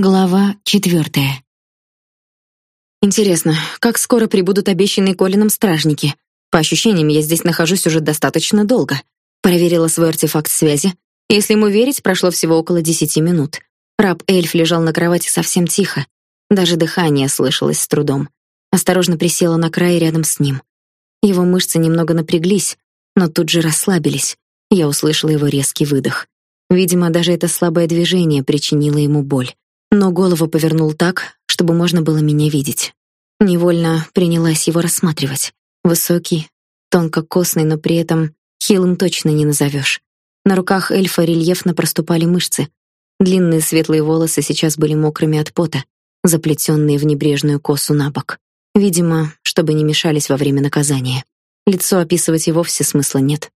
Глава четвертая. Интересно, как скоро прибудут обещанные Колином стражники? По ощущениям, я здесь нахожусь уже достаточно долго. Проверила свой артефакт связи. Если ему верить, прошло всего около десяти минут. Раб-эльф лежал на кровати совсем тихо. Даже дыхание слышалось с трудом. Осторожно присела на край рядом с ним. Его мышцы немного напряглись, но тут же расслабились. Я услышала его резкий выдох. Видимо, даже это слабое движение причинило ему боль но голову повернул так, чтобы можно было меня видеть. Невольно принялась его рассматривать. Высокий, тонко косный, но при этом хилым точно не назовешь. На руках эльфа рельефно проступали мышцы. Длинные светлые волосы сейчас были мокрыми от пота, заплетенные в небрежную косу на бок. Видимо, чтобы не мешались во время наказания. Лицо описывать и вовсе смысла нет.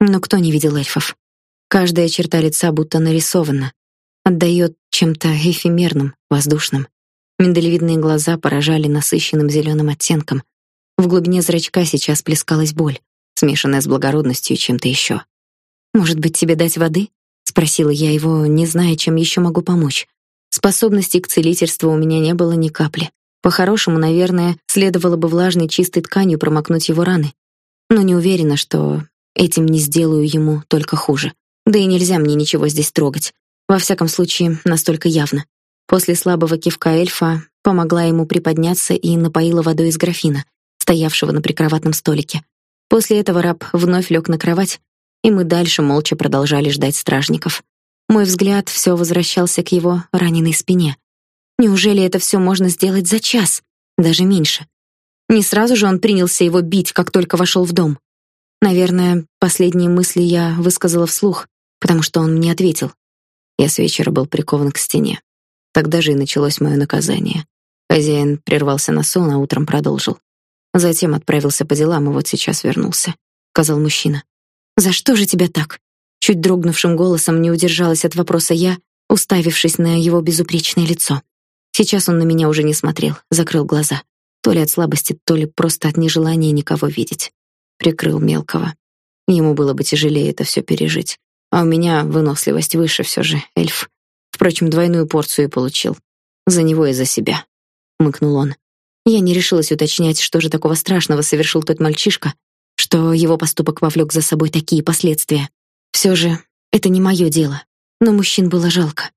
Но кто не видел эльфов? Каждая черта лица будто нарисована, отдает чем-то эфемерным, воздушным. Миндалевидные глаза поражали насыщенным зеленым оттенком. В глубине зрачка сейчас плескалась боль, смешанная с благородностью и чем-то еще. Может быть, тебе дать воды? спросила я его, не зная, чем еще могу помочь. Способностей к целительству у меня не было ни капли. По-хорошему, наверное, следовало бы влажной чистой тканью промокнуть его раны. Но не уверена, что этим не сделаю ему только хуже. Да и нельзя мне ничего здесь трогать. Во всяком случае, настолько явно. После слабого кивка эльфа помогла ему приподняться и напоила водой из графина, стоявшего на прикроватном столике. После этого раб вновь лег на кровать, и мы дальше молча продолжали ждать стражников. Мой взгляд все возвращался к его раненой спине. Неужели это все можно сделать за час, даже меньше? Не сразу же он принялся его бить, как только вошел в дом. Наверное, последние мысли я высказала вслух, потому что он мне ответил. Я с вечера был прикован к стене. Тогда же и началось мое наказание. Хозяин прервался на сон, а утром продолжил. Затем отправился по делам, и вот сейчас вернулся, сказал мужчина. За что же тебя так? Чуть дрогнувшим голосом не удержалась от вопроса я, уставившись на его безупречное лицо. Сейчас он на меня уже не смотрел, закрыл глаза, то ли от слабости, то ли просто от нежелания никого видеть. Прикрыл мелкого. Ему было бы тяжелее это все пережить. А у меня выносливость выше все же, эльф. Впрочем, двойную порцию получил. За него и за себя, мыкнул он. Я не решилась уточнять, что же такого страшного совершил тот мальчишка, что его поступок повлек за собой такие последствия. Все же это не мое дело, но мужчин было жалко.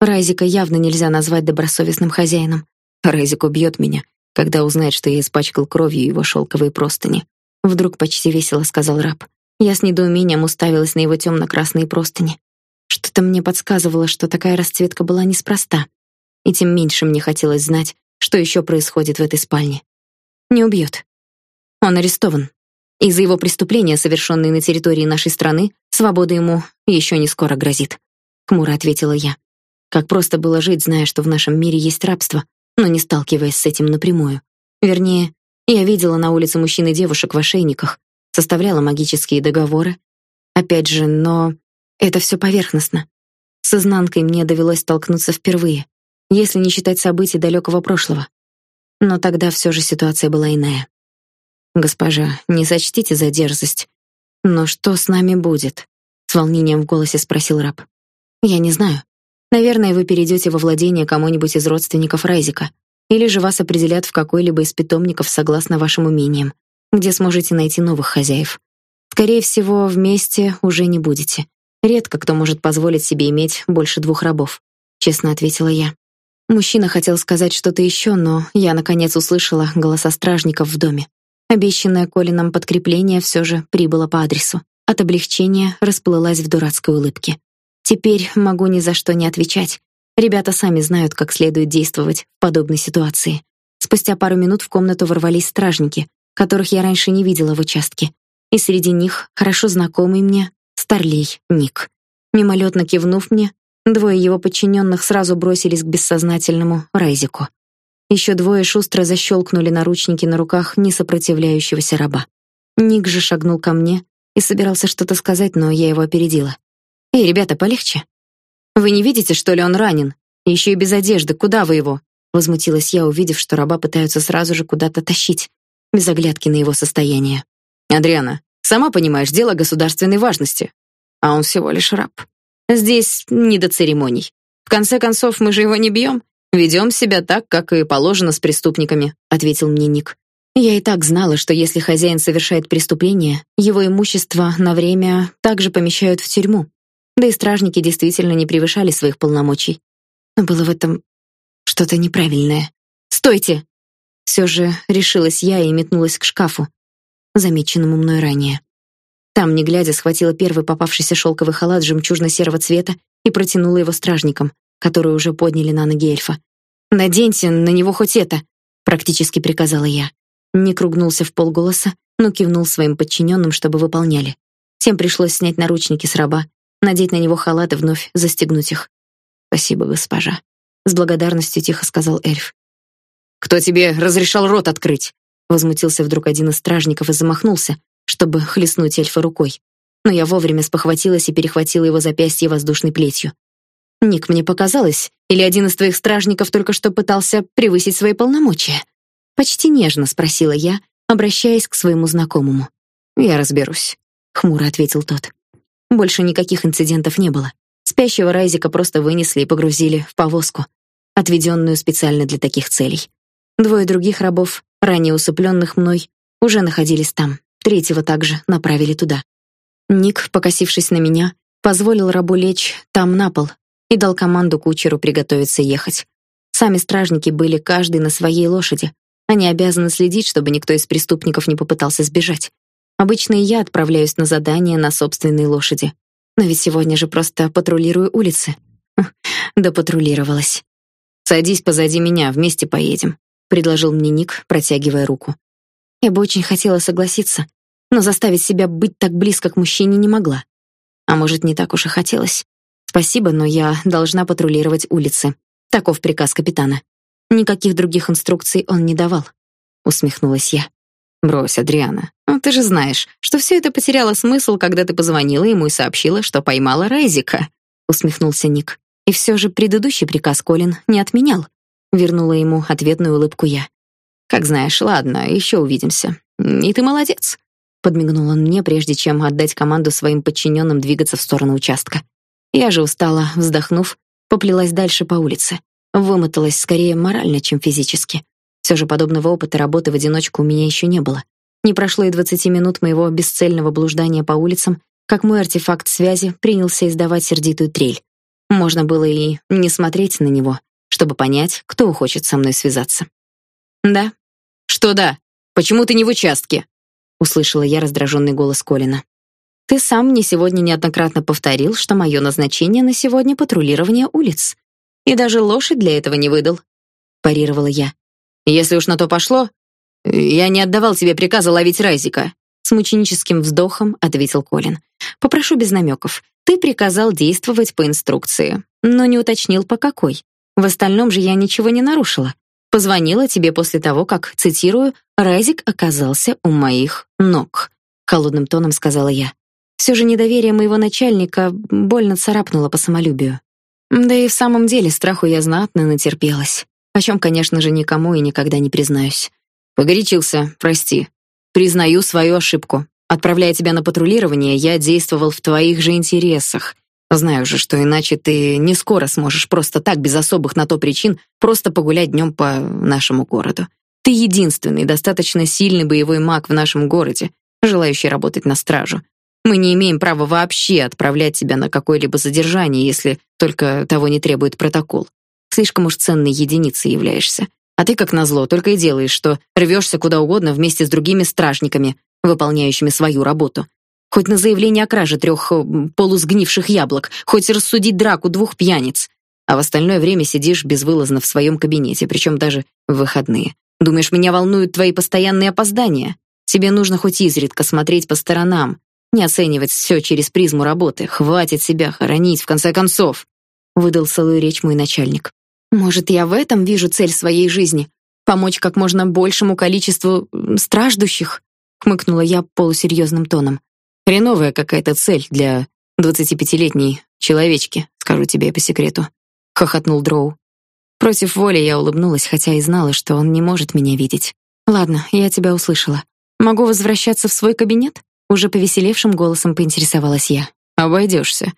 Райзика явно нельзя назвать добросовестным хозяином. Райзик убьет меня, когда узнает, что я испачкал кровью его шелковые простыни. Вдруг почти весело сказал раб. Я с недоумением уставилась на его темно-красные простыни. Что-то мне подсказывало, что такая расцветка была неспроста. И тем меньше мне хотелось знать, что еще происходит в этой спальне. Не убьет. Он арестован. Из-за его преступления, совершенные на территории нашей страны, свобода ему еще не скоро грозит. Хмуро ответила я. Как просто было жить, зная, что в нашем мире есть рабство, но не сталкиваясь с этим напрямую. Вернее, я видела на улице мужчин и девушек в ошейниках, составляла магические договоры. Опять же, но это все поверхностно. С изнанкой мне довелось столкнуться впервые, если не считать событий далекого прошлого. Но тогда все же ситуация была иная. Госпожа, не сочтите за дерзость, но что с нами будет? С волнением в голосе спросил раб. Я не знаю. Наверное, вы перейдете во владение кому-нибудь из родственников Райзика, или же вас определят в какой-либо из питомников согласно вашим умениям где сможете найти новых хозяев. Скорее всего, вместе уже не будете. Редко кто может позволить себе иметь больше двух рабов, честно ответила я. Мужчина хотел сказать что-то еще, но я наконец услышала голоса стражников в доме. Обещанное Колином подкрепление все же прибыло по адресу. От облегчения расплылась в дурацкой улыбке. Теперь могу ни за что не отвечать. Ребята сами знают, как следует действовать в подобной ситуации. Спустя пару минут в комнату ворвались стражники, которых я раньше не видела в участке. И среди них хорошо знакомый мне старлей Ник. Мимолетно кивнув мне, двое его подчиненных сразу бросились к бессознательному Райзику. Еще двое шустро защелкнули наручники на руках несопротивляющегося раба. Ник же шагнул ко мне и собирался что-то сказать, но я его опередила. «Эй, ребята, полегче. Вы не видите, что ли, он ранен? Еще и без одежды. Куда вы его?» Возмутилась я, увидев, что раба пытаются сразу же куда-то тащить без оглядки на его состояние. Адриана, сама понимаешь, дело государственной важности, а он всего лишь раб. Здесь не до церемоний. В конце концов, мы же его не бьем. Ведем себя так, как и положено с преступниками, ответил мне Ник. Я и так знала, что если хозяин совершает преступление, его имущество на время также помещают в тюрьму. Да и стражники действительно не превышали своих полномочий. Но было в этом что-то неправильное. "Стойте!" Все же решилась я и метнулась к шкафу, замеченному мной ранее. Там, не глядя, схватила первый попавшийся шелковый халат жемчужно-серого цвета и протянула его стражникам, которые уже подняли на ноги эльфа. "Наденьте на него хоть это", практически приказала я. Ник ругнулся в полголоса, но кивнул своим подчиненным, чтобы выполняли. Тем пришлось снять наручники с раба, надеть на него халат и вновь застегнуть их. "Спасибо, госпожа", с благодарностью тихо сказал эльф. Кто тебе разрешал рот открыть? возмутился вдруг один из стражников и замахнулся, чтобы хлестнуть эльфа рукой. Но я вовремя спохватилась и перехватила его запястье воздушной плетью. Ник, мне показалось, или один из твоих стражников только что пытался превысить свои полномочия? Почти нежно спросила я, обращаясь к своему знакомому. Я разберусь, хмуро ответил тот. Больше никаких инцидентов не было. Спящего Райзика просто вынесли и погрузили в повозку, отведенную специально для таких целей. Двое других рабов, ранее усыпленных мной, уже находились там. Третьего также направили туда. Ник, покосившись на меня, позволил рабу лечь там на пол и дал команду кучеру приготовиться ехать. Сами стражники были каждый на своей лошади. Они обязаны следить, чтобы никто из преступников не попытался сбежать. Обычно я отправляюсь на задание на собственной лошади. Но ведь сегодня же просто патрулирую улицы. Да патрулировалась. Садись позади меня, вместе поедем предложил мне Ник, протягивая руку. Я бы очень хотела согласиться, но заставить себя быть так близко к мужчине не могла. А может, не так уж и хотелось. Спасибо, но я должна патрулировать улицы. Таков приказ капитана. Никаких других инструкций он не давал, усмехнулась я. Брось, Адриана. Ну ты же знаешь, что все это потеряло смысл, когда ты позвонила ему и сообщила, что поймала Райзика, усмехнулся Ник. И все же предыдущий приказ Колин не отменял. Вернула ему ответную улыбку я. Как знаешь, ладно, еще увидимся. И ты молодец, подмигнул он мне, прежде чем отдать команду своим подчиненным двигаться в сторону участка. Я же устала, вздохнув, поплелась дальше по улице. Вымоталась скорее морально, чем физически. Все же подобного опыта работы в одиночку у меня еще не было. Не прошло и двадцати минут моего бесцельного блуждания по улицам, как мой артефакт связи принялся издавать сердитую трель. Можно было и не смотреть на него, чтобы понять, кто хочет со мной связаться. Да. Что да? Почему ты не в участке? услышала я раздраженный голос Колина. Ты сам мне сегодня неоднократно повторил, что мое назначение на сегодня патрулирование улиц. И даже лошадь для этого не выдал, парировала я. Если уж на то пошло, я не отдавал тебе приказа ловить Райзика, с мученическим вздохом ответил Колин. Попрошу без намеков. Ты приказал действовать по инструкции, но не уточнил по какой. В остальном же я ничего не нарушила. Позвонила тебе после того, как, цитирую, Райзик оказался у моих ног, холодным тоном сказала я. Все же недоверие моего начальника больно царапнуло по самолюбию. Да и в самом деле страху я знатно натерпелась, о чем, конечно же, никому и никогда не признаюсь. Погорячился, прости. Признаю свою ошибку. Отправляя тебя на патрулирование, я действовал в твоих же интересах. Знаю же, что иначе ты не скоро сможешь просто так без особых на то причин просто погулять днем по нашему городу. Ты единственный достаточно сильный боевой маг в нашем городе, желающий работать на стражу. Мы не имеем права вообще отправлять тебя на какое-либо задержание, если только того не требует протокол. Слишком уж ценной единицей являешься. А ты, как назло, только и делаешь, что рвешься куда угодно вместе с другими стражниками, выполняющими свою работу. Хоть на заявление о краже трех полусгнивших яблок, хоть рассудить драку двух пьяниц. А в остальное время сидишь безвылазно в своем кабинете, причем даже в выходные. Думаешь, меня волнуют твои постоянные опоздания? Тебе нужно хоть изредка смотреть по сторонам, не оценивать все через призму работы. Хватит себя хоронить в конце концов, выдал свою речь мой начальник. Может, я в этом вижу цель своей жизни помочь как можно большему количеству страждущих, хмыкнула я полусерьезным тоном. Хреновая какая-то цель для двадцатипятилетней человечки, скажу тебе по секрету, хохотнул Дроу. Против воли я улыбнулась, хотя и знала, что он не может меня видеть. Ладно, я тебя услышала. Могу возвращаться в свой кабинет? Уже повеселевшим голосом поинтересовалась я. Обойдешься.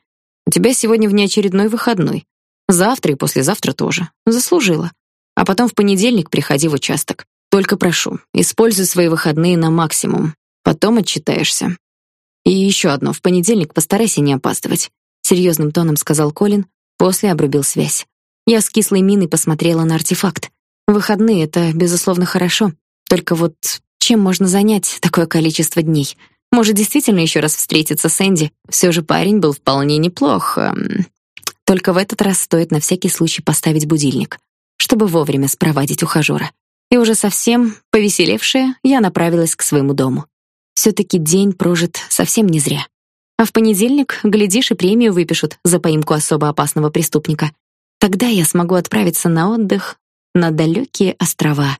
У тебя сегодня внеочередной выходной. Завтра и послезавтра тоже. Заслужила. А потом в понедельник приходи в участок. Только прошу, используй свои выходные на максимум. Потом отчитаешься. И еще одно, в понедельник постарайся не опаздывать, серьезным тоном сказал Колин, после обрубил связь. Я с кислой миной посмотрела на артефакт. Выходные это безусловно хорошо, только вот чем можно занять такое количество дней? Может, действительно еще раз встретиться с Энди? Все же парень был вполне неплох. Эм. Только в этот раз стоит на всякий случай поставить будильник, чтобы вовремя спровадить ухажера. И уже совсем повеселевшая, я направилась к своему дому. Все таки день прожит совсем не зря. А в понедельник, глядишь, и премию выпишут за поимку особо опасного преступника. Тогда я смогу отправиться на отдых на далекие острова,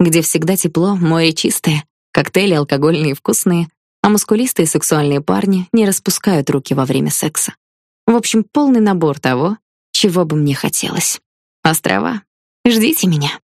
где всегда тепло, море чистое, коктейли алкогольные и вкусные, а мускулистые сексуальные парни не распускают руки во время секса. В общем, полный набор того, чего бы мне хотелось. Острова, ждите меня.